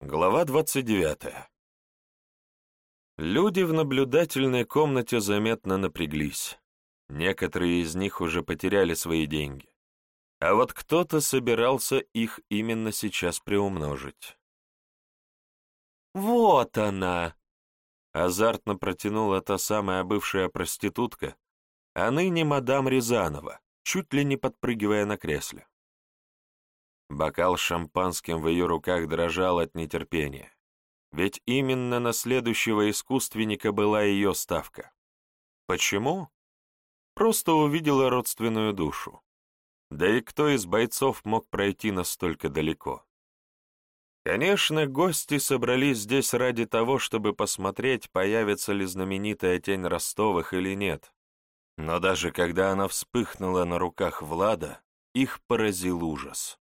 Глава 29. Люди в наблюдательной комнате заметно напряглись. Некоторые из них уже потеряли свои деньги. А вот кто-то собирался их именно сейчас приумножить. «Вот она!» — азартно протянула та самая бывшая проститутка, а ныне мадам Рязанова, чуть ли не подпрыгивая на кресле. Бокал с шампанским в ее руках дрожал от нетерпения. Ведь именно на следующего искусственника была ее ставка. Почему? Просто увидела родственную душу. Да и кто из бойцов мог пройти настолько далеко? Конечно, гости собрались здесь ради того, чтобы посмотреть, появится ли знаменитая тень Ростовых или нет. Но даже когда она вспыхнула на руках Влада, их поразил ужас.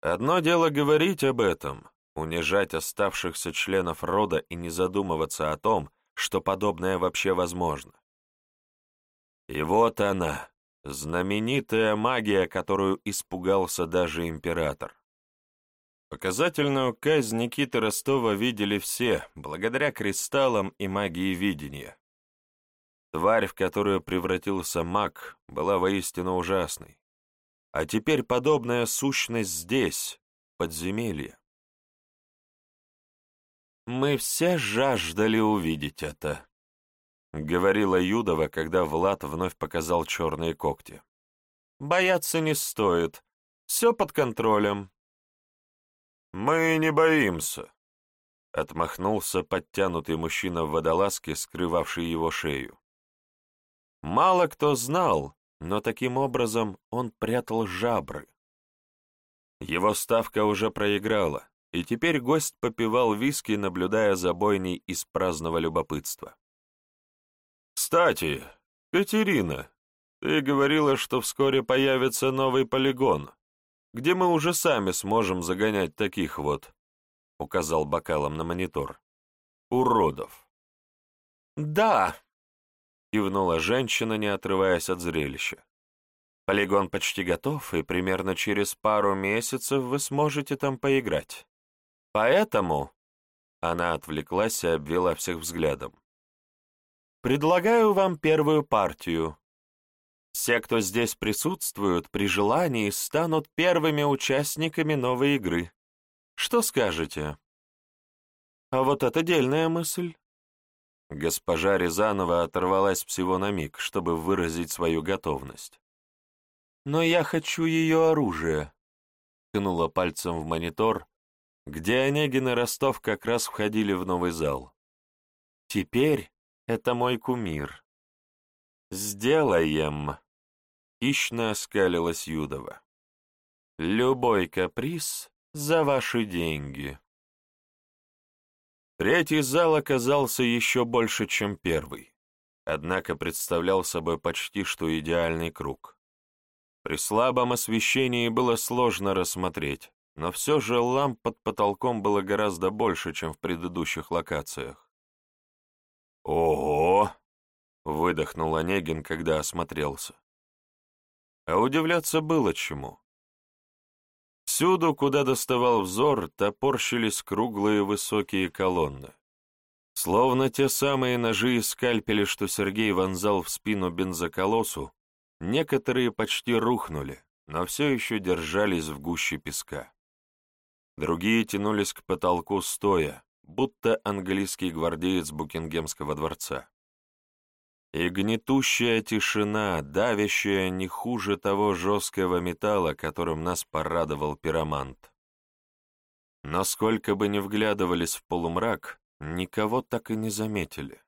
Одно дело говорить об этом, унижать оставшихся членов рода и не задумываться о том, что подобное вообще возможно. И вот она, знаменитая магия, которую испугался даже император. Показательную казнь Никиты Ростова видели все, благодаря кристаллам и магии видения. Тварь, в которую превратился маг, была воистину ужасной. А теперь подобная сущность здесь, подземелье. «Мы все жаждали увидеть это», — говорила Юдова, когда Влад вновь показал черные когти. «Бояться не стоит. Все под контролем». «Мы не боимся», — отмахнулся подтянутый мужчина в водолазке, скрывавший его шею. Мало кто знал, но таким образом он прятал жабры. Его ставка уже проиграла, и теперь гость попивал виски, наблюдая за бойней из праздного любопытства. «Кстати, Катерина, ты говорила, что вскоре появится новый полигон, где мы уже сами сможем загонять таких вот», — указал бокалом на монитор, — «уродов». «Да», — кивнула женщина, не отрываясь от зрелища. «Полигон почти готов, и примерно через пару месяцев вы сможете там поиграть. Поэтому...» Она отвлеклась и обвела всех взглядом. «Предлагаю вам первую партию. Все, кто здесь присутствуют, при желании станут первыми участниками новой игры. Что скажете?» «А вот это дельная мысль». Госпожа Рязанова оторвалась всего на миг, чтобы выразить свою готовность. «Но я хочу ее оружие», — ткнула пальцем в монитор, где Онегин и Ростов как раз входили в новый зал. «Теперь это мой кумир». «Сделаем», — хищно оскалилась Юдова. «Любой каприз за ваши деньги». Третий зал оказался еще больше, чем первый, однако представлял собой почти что идеальный круг. При слабом освещении было сложно рассмотреть, но все же ламп под потолком было гораздо больше, чем в предыдущих локациях. «Ого!» — выдохнул Онегин, когда осмотрелся. А удивляться было чему. Всюду, куда доставал взор, топорщились круглые высокие колонны. Словно те самые ножи и скальпели, что Сергей вонзал в спину бензоколосу, некоторые почти рухнули, но все еще держались в гуще песка. Другие тянулись к потолку стоя, будто английский гвардеец Букингемского дворца. И гнетущая тишина, давящая не хуже того жесткого металла, которым нас порадовал пиромант. Но сколько бы ни вглядывались в полумрак, никого так и не заметили.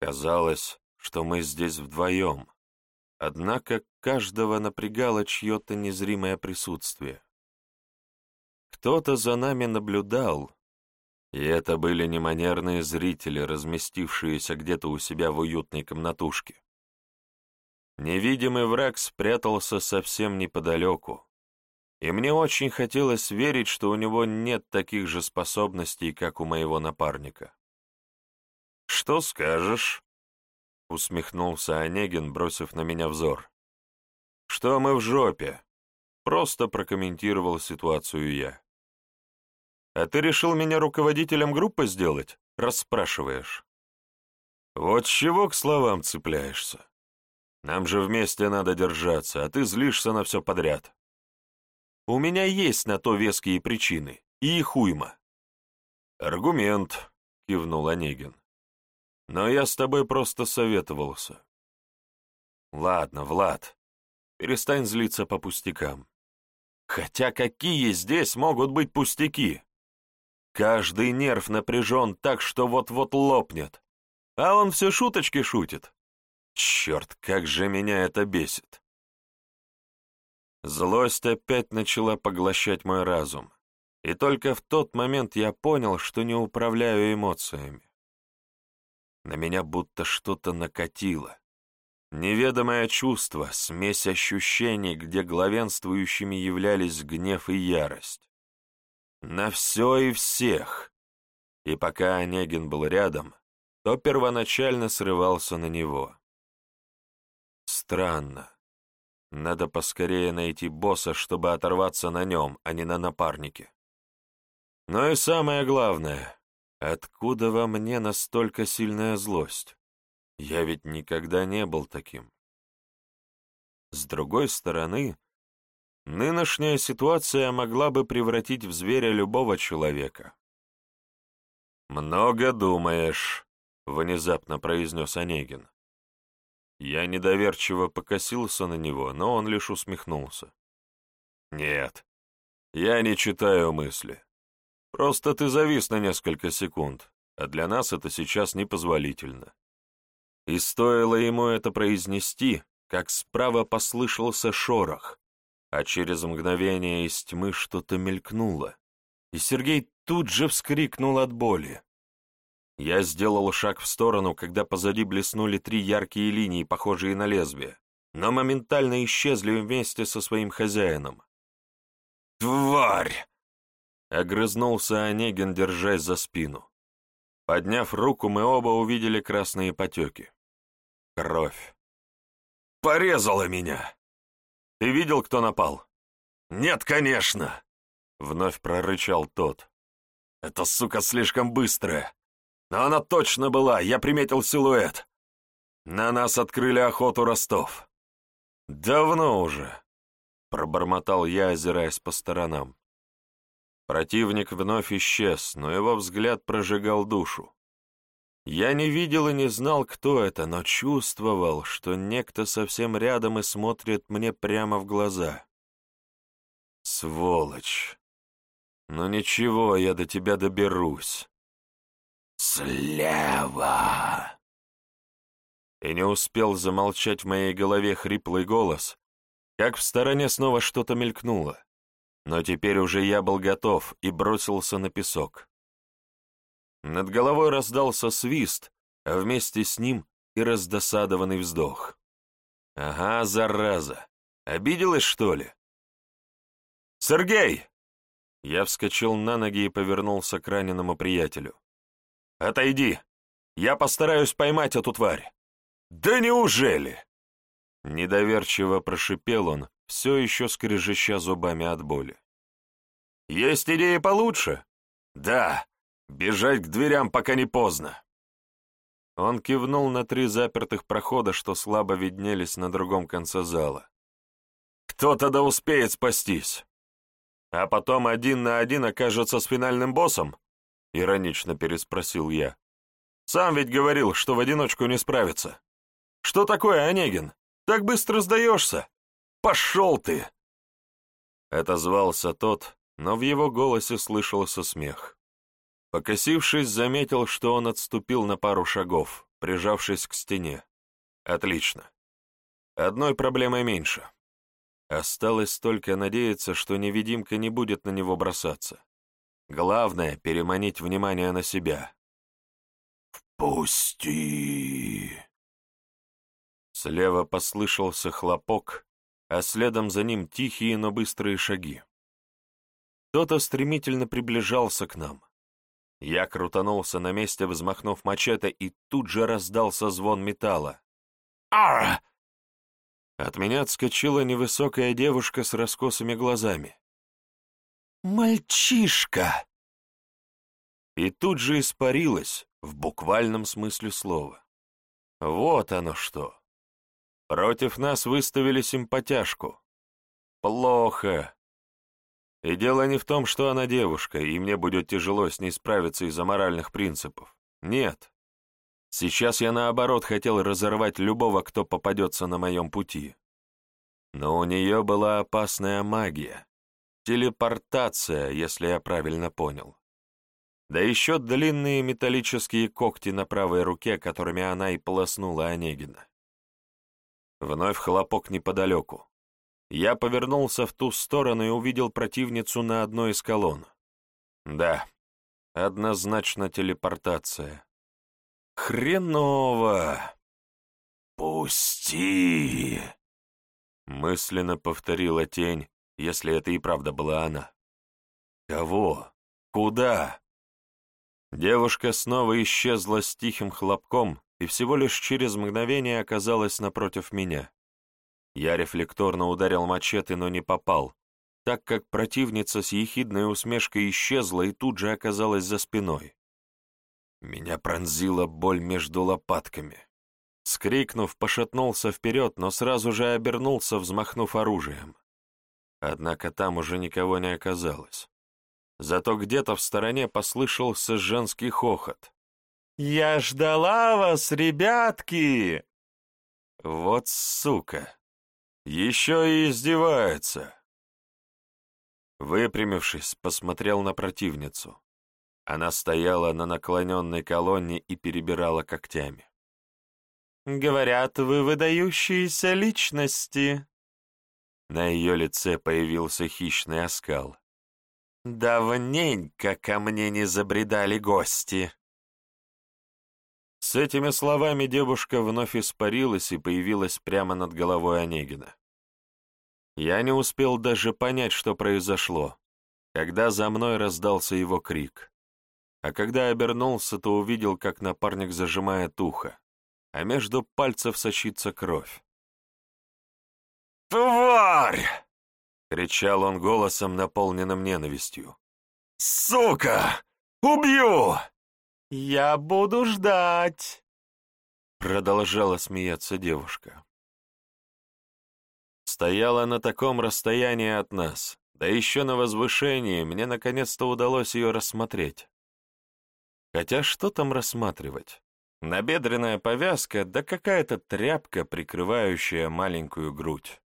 Казалось, что мы здесь вдвоем, однако каждого напрягало чье-то незримое присутствие. Кто-то за нами наблюдал, и это были неманерные зрители, разместившиеся где-то у себя в уютной комнатушке. Невидимый враг спрятался совсем неподалеку, и мне очень хотелось верить, что у него нет таких же способностей, как у моего напарника. «Что скажешь?» — усмехнулся Онегин, бросив на меня взор. «Что мы в жопе?» — просто прокомментировал ситуацию я. А ты решил меня руководителем группы сделать? Расспрашиваешь. Вот чего к словам цепляешься? Нам же вместе надо держаться, а ты злишься на все подряд. У меня есть на то веские причины, и их уйма. Аргумент, кивнул Онегин. Но я с тобой просто советовался. Ладно, Влад, перестань злиться по пустякам. Хотя какие здесь могут быть пустяки? Каждый нерв напряжен так, что вот-вот лопнет. А он все шуточки шутит. Черт, как же меня это бесит. Злость опять начала поглощать мой разум, и только в тот момент я понял, что не управляю эмоциями. На меня будто что-то накатило. Неведомое чувство, смесь ощущений, где главенствующими являлись гнев и ярость. На все и всех. И пока Онегин был рядом, то первоначально срывался на него. Странно. Надо поскорее найти босса, чтобы оторваться на нем, а не на напарнике. Но и самое главное, откуда во мне настолько сильная злость? Я ведь никогда не был таким. С другой стороны, нынешняя ситуация могла бы превратить в зверя любого человека. «Много думаешь», — внезапно произнес Онегин. Я недоверчиво покосился на него, но он лишь усмехнулся. «Нет, я не читаю мысли. Просто ты завис на несколько секунд, а для нас это сейчас непозволительно». И стоило ему это произнести, как справа послышался шорох, а через мгновение из тьмы что-то мелькнуло, и Сергей тут же вскрикнул от боли. Я сделал шаг в сторону, когда позади блеснули три яркие линии, похожие на лезвие, но моментально исчезли вместе со своим хозяином. «Тварь!» — огрызнулся Онегин, держась за спину. Подняв руку, мы оба увидели красные потеки. Кровь. «Порезала меня!» «Ты видел, кто напал?» «Нет, конечно!» — вновь прорычал тот. «Эта сука слишком быстрая. Но она точно была, я приметил силуэт. На нас открыли охоту Ростов. Давно уже, пробормотал я, озираясь по сторонам. Противник вновь исчез, но его взгляд прожигал душу. Я не видел и не знал, кто это, но чувствовал, что некто совсем рядом и смотрит мне прямо в глаза. Сволочь! Но ничего, я до тебя доберусь. «Слева!» И не успел замолчать в моей голове хриплый голос, как в стороне снова что-то мелькнуло. Но теперь уже я был готов и бросился на песок. Над головой раздался свист, а вместе с ним и раздосадованный вздох. «Ага, зараза! Обиделась, что ли?» «Сергей!» Я вскочил на ноги и повернулся к раненому приятелю. «Отойди! Я постараюсь поймать эту тварь!» «Да неужели?» Недоверчиво прошипел он, все еще скрежеща зубами от боли. «Есть идеи получше?» «Да, бежать к дверям, пока не поздно!» Он кивнул на три запертых прохода, что слабо виднелись на другом конце зала. «Кто тогда успеет спастись? А потом один на один окажется с финальным боссом?» — иронично переспросил я. «Сам ведь говорил, что в одиночку не справится. Что такое, Онегин? Так быстро сдаешься? Пошел ты!» Это звался тот, но в его голосе слышался смех. Покосившись, заметил, что он отступил на пару шагов, прижавшись к стене. «Отлично. Одной проблемой меньше. Осталось только надеяться, что невидимка не будет на него бросаться. Главное — переманить внимание на себя. «Впусти!» Слева послышался хлопок, а следом за ним тихие, но быстрые шаги. Кто-то стремительно приближался к нам. Я крутанулся на месте, взмахнув мачете, и тут же раздался звон металла. «Ара!» От меня отскочила невысокая девушка с раскосыми глазами. «Мальчишка!» и тут же испарилась, в буквальном смысле слова. Вот оно что. Против нас выставили симпатяшку. Плохо. И дело не в том, что она девушка, и мне будет тяжело с ней справиться из-за моральных принципов. Нет. Сейчас я, наоборот, хотел разорвать любого, кто попадется на моем пути. Но у нее была опасная магия. Телепортация, если я правильно понял. Да еще длинные металлические когти на правой руке, которыми она и полоснула Онегина. Вновь хлопок неподалеку. Я повернулся в ту сторону и увидел противницу на одной из колонн. Да, однозначно телепортация. Хреново! «Пусти!» Мысленно повторила тень, если это и правда была она. «Кого? Куда?» Девушка снова исчезла с тихим хлопком, и всего лишь через мгновение оказалась напротив меня. Я рефлекторно ударил мачете, но не попал, так как противница с ехидной усмешкой исчезла и тут же оказалась за спиной. Меня пронзила боль между лопатками. Скрикнув, пошатнулся вперед, но сразу же обернулся, взмахнув оружием. Однако там уже никого не оказалось. Зато где-то в стороне послышался женский хохот. «Я ждала вас, ребятки!» Вот сука! Еще и издевается! Выпрямившись, посмотрел на противницу. Она стояла на наклоненной колонне и перебирала когтями. «Говорят, вы выдающиеся личности!» На ее лице появился хищный оскал. «Давненько ко мне не забредали гости!» С этими словами девушка вновь испарилась и появилась прямо над головой Онегина. Я не успел даже понять, что произошло, когда за мной раздался его крик. А когда обернулся, то увидел, как напарник зажимает ухо, а между пальцев сочится кровь. «Тварь!» — кричал он голосом, наполненным ненавистью. «Сука! Убью!» «Я буду ждать!» Продолжала смеяться девушка. Стояла на таком расстоянии от нас, да еще на возвышении мне наконец-то удалось ее рассмотреть. Хотя что там рассматривать? Набедренная повязка, да какая-то тряпка, прикрывающая маленькую грудь.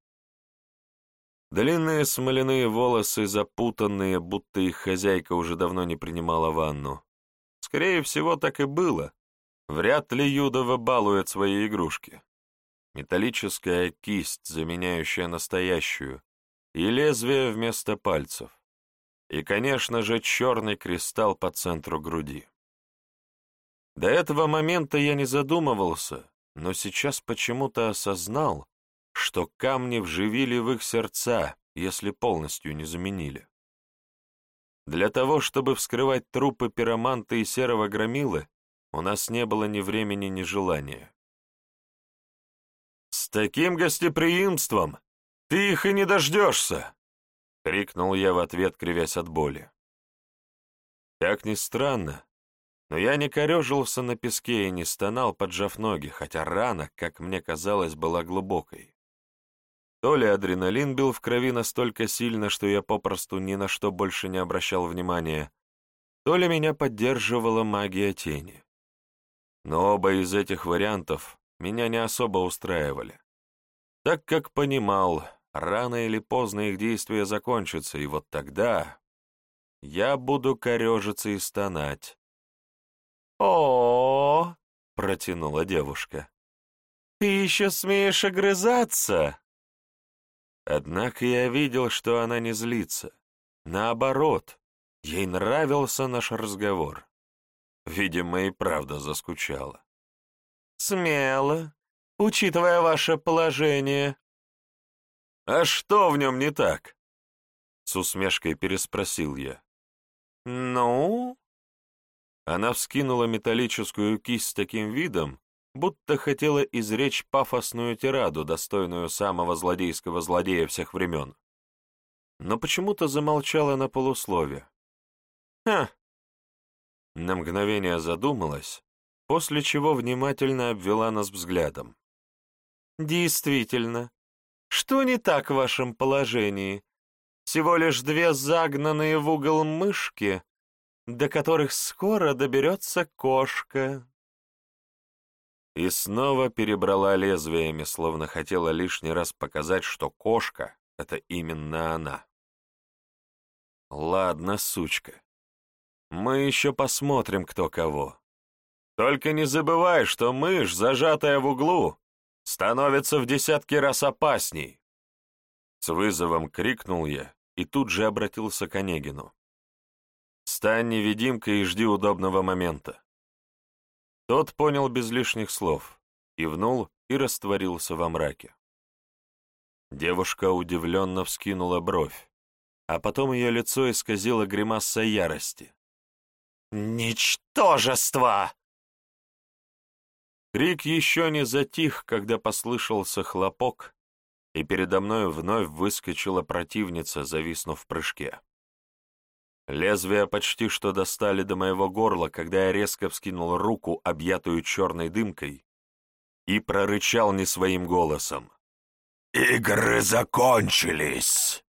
Длинные смоляные волосы, запутанные, будто их хозяйка уже давно не принимала ванну. Скорее всего, так и было. Вряд ли Юдова балует свои игрушки. Металлическая кисть, заменяющая настоящую, и лезвие вместо пальцев. И, конечно же, черный кристалл по центру груди. До этого момента я не задумывался, но сейчас почему-то осознал, что камни вживили в их сердца, если полностью не заменили. Для того, чтобы вскрывать трупы пироманта и серого громилы, у нас не было ни времени, ни желания. «С таким гостеприимством ты их и не дождешься!» — крикнул я в ответ, кривясь от боли. Как ни странно, но я не корежился на песке и не стонал, поджав ноги, хотя рана, как мне казалось, была глубокой. То ли адреналин бил в крови настолько сильно, что я попросту ни на что больше не обращал внимания, то ли меня поддерживала магия тени. Но оба из этих вариантов меня не особо устраивали, так как понимал, рано или поздно их действие закончится, и вот тогда я буду корежиться и стонать. -о, -о протянула девушка. «Ты еще смеешь огрызаться?» Однако я видел, что она не злится. Наоборот, ей нравился наш разговор. Видимо, и правда заскучала. «Смело, учитывая ваше положение». «А что в нем не так?» С усмешкой переспросил я. «Ну?» Она вскинула металлическую кисть с таким видом, будто хотела изречь пафосную тираду, достойную самого злодейского злодея всех времен. Но почему-то замолчала на полуслове. «Ха! На мгновение задумалась, после чего внимательно обвела нас взглядом. «Действительно. Что не так в вашем положении? Всего лишь две загнанные в угол мышки, до которых скоро доберется кошка». И снова перебрала лезвиями, словно хотела лишний раз показать, что кошка — это именно она. «Ладно, сучка. Мы еще посмотрим, кто кого. Только не забывай, что мышь, зажатая в углу, становится в десятки раз опасней!» С вызовом крикнул я и тут же обратился к Онегину. «Стань невидимкой и жди удобного момента». Тот понял без лишних слов, кивнул и растворился во мраке. Девушка удивленно вскинула бровь, а потом ее лицо исказило гримаса ярости. «Ничтожество!» Крик еще не затих, когда послышался хлопок, и передо мной вновь выскочила противница, зависнув в прыжке. Лезвия почти что достали до моего горла, когда я резко вскинул руку, объятую черной дымкой, и прорычал не своим голосом. «Игры закончились!»